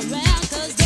around cause